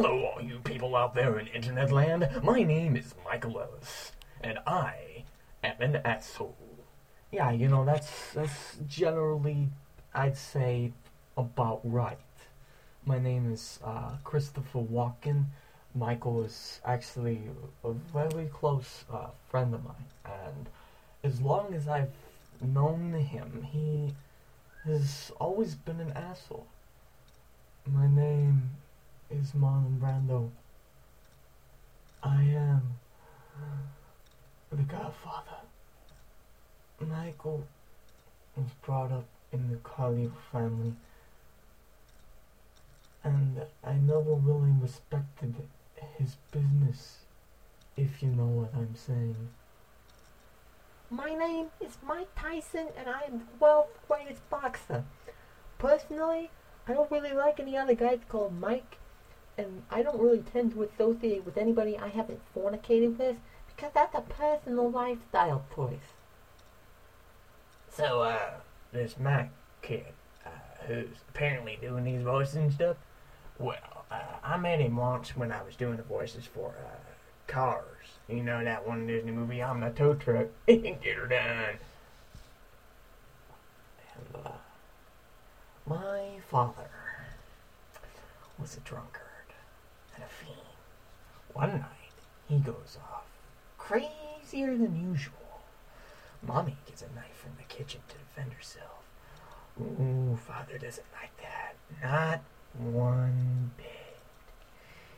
Hello, all you people out there in internet land. My name is Michaelos, and I am an asshole. Yeah, you know that's that's generally, I'd say, about right. My name is uh, Christopher Walken. Michael is actually a very close uh, friend of mine, and as long as I've known him, he has always been an asshole. My name is Marlon Brando. I am the Godfather. Michael was brought up in the Corleone family, and I never really respected his business, if you know what I'm saying. My name is Mike Tyson, and I am the world's greatest boxer. Personally, I don't really like any other guys called Mike, and I don't really tend to associate with anybody I haven't fornicated with, because that's a personal lifestyle choice. So, uh, this Mac kid, uh, who's apparently doing these voices and stuff, well, uh, I met him once when I was doing the voices for, uh, Cars. You know that one Disney movie, I'm the tow truck. Get her done. And, uh, my father was a drunkard. One night, he goes off crazier than usual. Mommy gets a knife from the kitchen to defend herself. Ooh, father doesn't like that. Not one bit.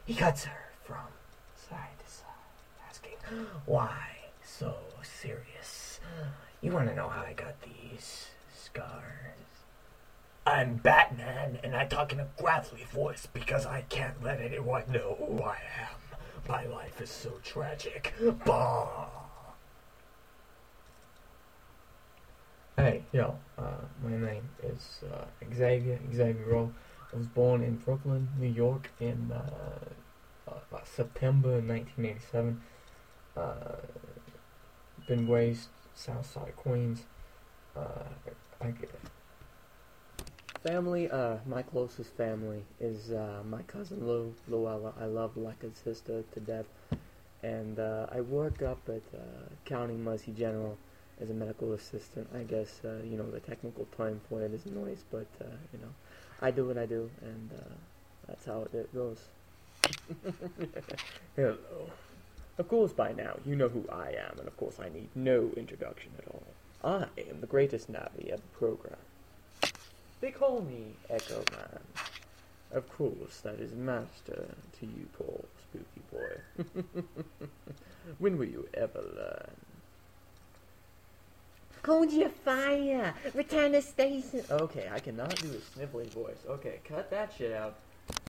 He cuts her from side to side, asking, Why so serious? You want to know how I got these scars? I'm Batman, and I talk in a gravelly voice because I can't let anyone know who I am. My life is so tragic. Bah! Hey, yo, uh, my name is uh, Xavier, Xavier Rowe. I was born in Brooklyn, New York in uh, uh, September 1987. Uh, been raised south side Queens. Uh, I, family, uh, my closest family is uh, my cousin Lou, Luella. I love like a sister to death. And uh, I work up at uh, County Mercy General as a medical assistant. I guess, uh, you know, the technical term for it is noise, but, uh, you know, I do what I do, and that's how it goes. Hello. Of course, by now, you know who I am, and of course, I need no introduction at all. I am the greatest Navi of the program. They call me Echo Man. Of course, that is master to you, poor spooky boy. when will you ever learn? Hold your fire! Return to station! Okay, I cannot do a sniffly voice. Okay, cut that shit out.